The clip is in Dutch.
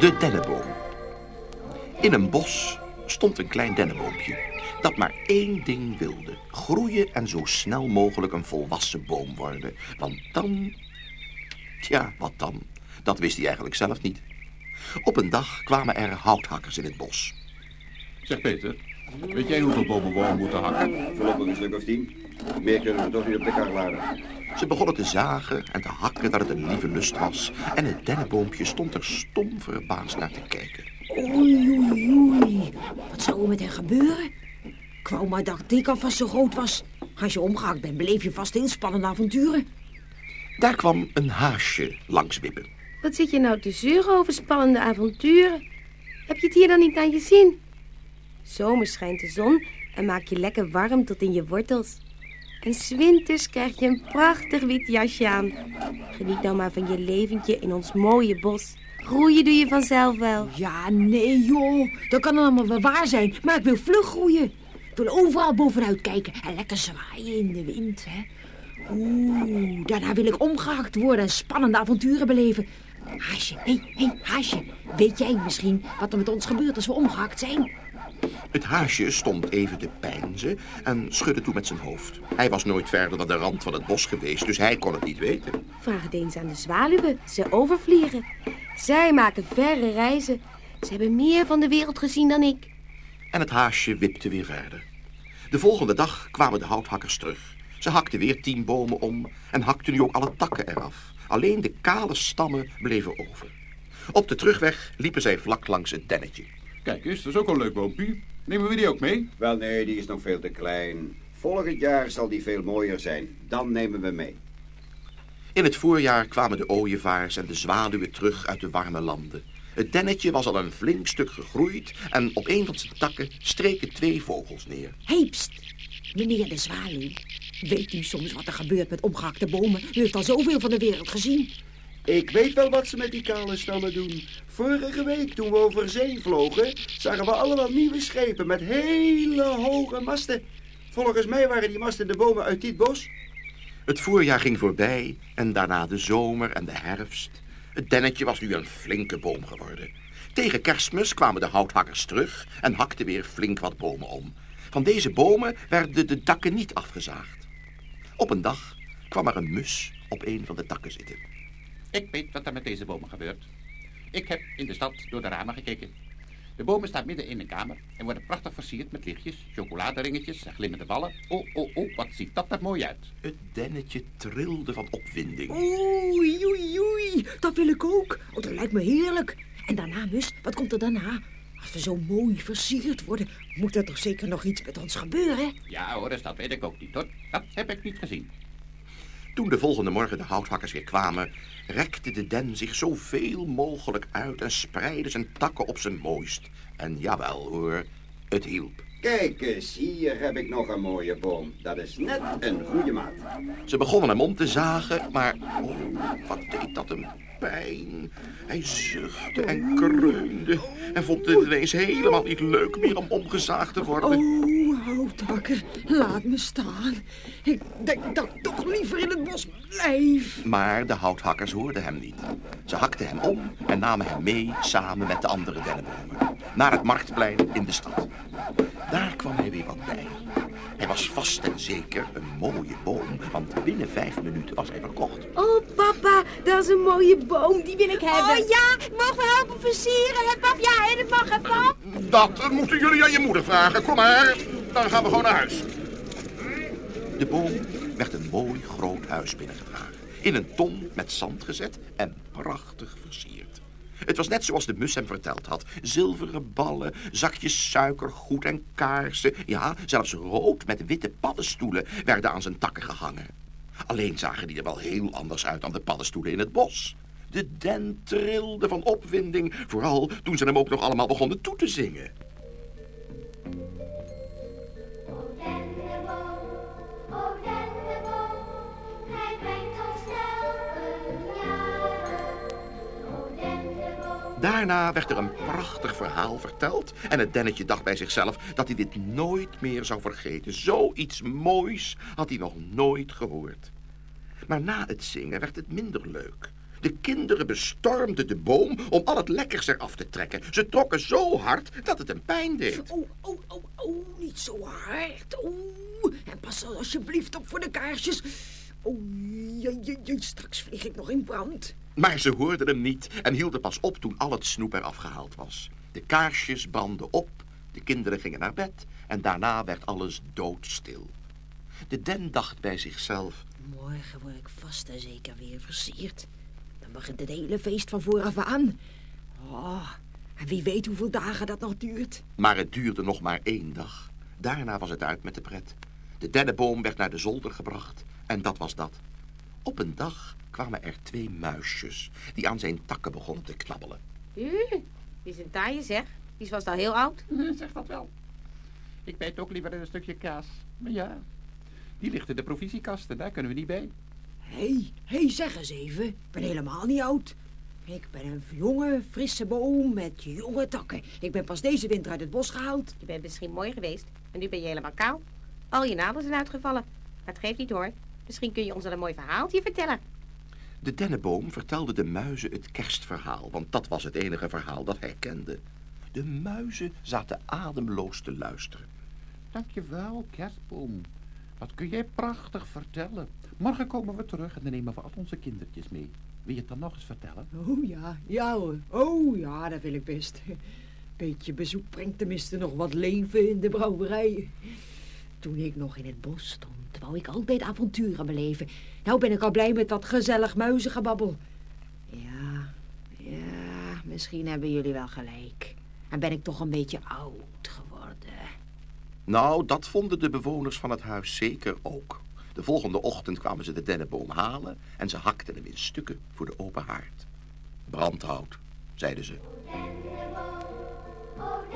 De dennenboom. In een bos stond een klein dennenboompje dat maar één ding wilde. Groeien en zo snel mogelijk een volwassen boom worden. Want dan... Tja, wat dan? Dat wist hij eigenlijk zelf niet. Op een dag kwamen er houthakkers in het bos. Zeg Peter, weet jij hoeveel bomen we al moeten hakken? Voorlopig een stuk of tien. Meer kunnen we toch niet op de kar laden. Ze begonnen te zagen en te hakken dat het een lieve lust was. En het dennenboompje stond er stom verbaasd naar te kijken. Oei, oei, oei. Wat zou er met hen gebeuren? Ik wou maar dat ik alvast zo groot was. Als je omgehakt bent, beleef je vast in spannende avonturen. Daar kwam een haasje langs wippen. Wat zit je nou te zeuren over spannende avonturen? Heb je het hier dan niet aan je zin? Zomers schijnt de zon en maak je lekker warm tot in je wortels. En 's winters krijg je een prachtig wit jasje aan. Geniet nou maar van je leventje in ons mooie bos. Groeien doe je vanzelf wel. Ja, nee joh. Dat kan allemaal wel waar zijn, maar ik wil vlug groeien. Ik wil overal bovenuit kijken en lekker zwaaien in de wind, hè. Oeh, daarna wil ik omgehakt worden en spannende avonturen beleven. Haasje, hé, hey, hé, hey, Haasje. Weet jij misschien wat er met ons gebeurt als we omgehakt zijn? Het haasje stond even te peinzen en schudde toe met zijn hoofd. Hij was nooit verder dan de rand van het bos geweest, dus hij kon het niet weten. Vraag het eens aan de zwaluwen. Ze overvliegen. Zij maken verre reizen. Ze hebben meer van de wereld gezien dan ik. En het haasje wipte weer verder. De volgende dag kwamen de houthakkers terug. Ze hakten weer tien bomen om en hakten nu ook alle takken eraf. Alleen de kale stammen bleven over. Op de terugweg liepen zij vlak langs het dennetje. Kijk eens, dat is ook een leuk boompje. Nemen we die ook mee? Wel nee, die is nog veel te klein. Volgend jaar zal die veel mooier zijn. Dan nemen we mee. In het voorjaar kwamen de ooievaars en de zwaluwen terug uit de warme landen. Het dennetje was al een flink stuk gegroeid en op een van zijn takken streken twee vogels neer. Hé, pst. Meneer de zwaluw. Weet u soms wat er gebeurt met omgehakte bomen? U heeft al zoveel van de wereld gezien. Ik weet wel wat ze met die kale stammen doen. Vorige week toen we over zee vlogen, zagen we allemaal nieuwe schepen met hele hoge masten. Volgens mij waren die masten de bomen uit dit bos. Het voorjaar ging voorbij en daarna de zomer en de herfst. Het dennetje was nu een flinke boom geworden. Tegen kerstmis kwamen de houthakkers terug en hakten weer flink wat bomen om. Van deze bomen werden de takken niet afgezaagd. Op een dag kwam er een mus op een van de takken zitten. Ik weet wat er met deze bomen gebeurt. Ik heb in de stad door de ramen gekeken. De bomen staan midden in een kamer en worden prachtig versierd met lichtjes, chocoladeringetjes en glimmende ballen. Oh, oh, oh, wat ziet dat er mooi uit. Het dennetje trilde van opwinding. Oei, oei, oei. Dat wil ik ook. Oh, dat lijkt me heerlijk. En daarna, mus, wat komt er daarna? Als we zo mooi versierd worden, moet er toch zeker nog iets met ons gebeuren? Ja hoor, dus dat weet ik ook niet hoor. Dat heb ik niet gezien. Toen de volgende morgen de houthakkers weer kwamen, rekte de den zich zoveel mogelijk uit en spreidde zijn takken op zijn mooist. En jawel hoor, het hielp. Kijk eens, hier heb ik nog een mooie boom. Dat is net een goede maat. Ze begonnen hem om te zagen, maar oh, wat deed dat hem pijn. Hij zuchtte en kreunde en vond het ineens helemaal niet leuk meer om omgezaagd te worden. Oh, houthakker, laat me staan. Ik denk dat ik toch liever in het bos blijf. Maar de houthakkers hoorden hem niet. Ze hakten hem om en namen hem mee samen met de andere dennenbomen. Naar het marktplein in de stad. Daar kwam hij weer wat bij. Hij was vast en zeker een mooie boom, want binnen vijf minuten was hij verkocht. Oh, papa, dat is een mooie boom. Die wil ik hebben. Oh ja, mogen we helpen versieren, hè pap? Ja, hè, dat mag, hè pap? Dat moeten jullie aan je moeder vragen. Kom maar, dan gaan we gewoon naar huis. De boom werd een mooi groot huis binnengedragen. In een ton met zand gezet en prachtig versierd. Het was net zoals de mus hem verteld had. Zilveren ballen, zakjes suiker, goed en kaarsen. Ja, zelfs rood met witte paddenstoelen werden aan zijn takken gehangen. Alleen zagen die er wel heel anders uit dan de paddenstoelen in het bos. De den trilde van opwinding, vooral toen ze hem ook nog allemaal begonnen toe te zingen. Daarna werd er een prachtig verhaal verteld en het dennetje dacht bij zichzelf dat hij dit nooit meer zou vergeten. Zoiets moois had hij nog nooit gehoord. Maar na het zingen werd het minder leuk. De kinderen bestormden de boom om al het lekkers eraf te trekken. Ze trokken zo hard dat het een pijn deed. Oh, oh, oh, oh, niet zo hard. Oeh, en pas alsjeblieft op voor de kaarsjes. Oh, jee, jee, jee, straks vlieg ik nog in brand. Maar ze hoorden hem niet en hielden pas op toen al het snoep eraf gehaald was. De kaarsjes brandden op, de kinderen gingen naar bed en daarna werd alles doodstil. De den dacht bij zichzelf, Morgen word ik vast en zeker weer versierd. Dan begint het hele feest van vooraf aan. Oh, en wie weet hoeveel dagen dat nog duurt. maar het duurde nog maar één dag. Daarna was het uit met de pret. De dennenboom werd naar de zolder gebracht en dat was dat. Op een dag kwamen er twee muisjes die aan zijn takken begonnen te knabbelen. Uh, die is een taaie zeg. Die vast al heel oud. Zeg dat wel. Ik bijt ook liever in een stukje kaas. Maar ja, die ligt in de provisiekast en daar kunnen we niet bij. Hé, hey, hey, zeg eens even. Ik ben helemaal niet oud. Ik ben een jonge, frisse boom met jonge takken. Ik ben pas deze winter uit het bos gehaald. Je bent misschien mooi geweest en nu ben je helemaal kaal. Al je naden zijn uitgevallen. Maar het geeft niet hoor. Misschien kun je ons wel een mooi verhaaltje vertellen. De dennenboom vertelde de muizen het kerstverhaal, want dat was het enige verhaal dat hij kende. De muizen zaten ademloos te luisteren. Dankjewel, kerstboom. Wat kun jij prachtig vertellen. Morgen komen we terug en dan nemen we al onze kindertjes mee. Wil je het dan nog eens vertellen? Oh ja, ja hoor. Oh ja, dat wil ik best. Beetje bezoek brengt tenminste nog wat leven in de brouwerij. Toen ik nog in het bos stond, wou ik altijd avonturen beleven. Nou ben ik al blij met wat gezellig muizengebabbel. Ja, ja, misschien hebben jullie wel gelijk. En ben ik toch een beetje oud geworden. Nou, dat vonden de bewoners van het huis zeker ook. De volgende ochtend kwamen ze de dennenboom halen en ze hakten hem in stukken voor de open haard. Brandhout, zeiden ze. dennenboom,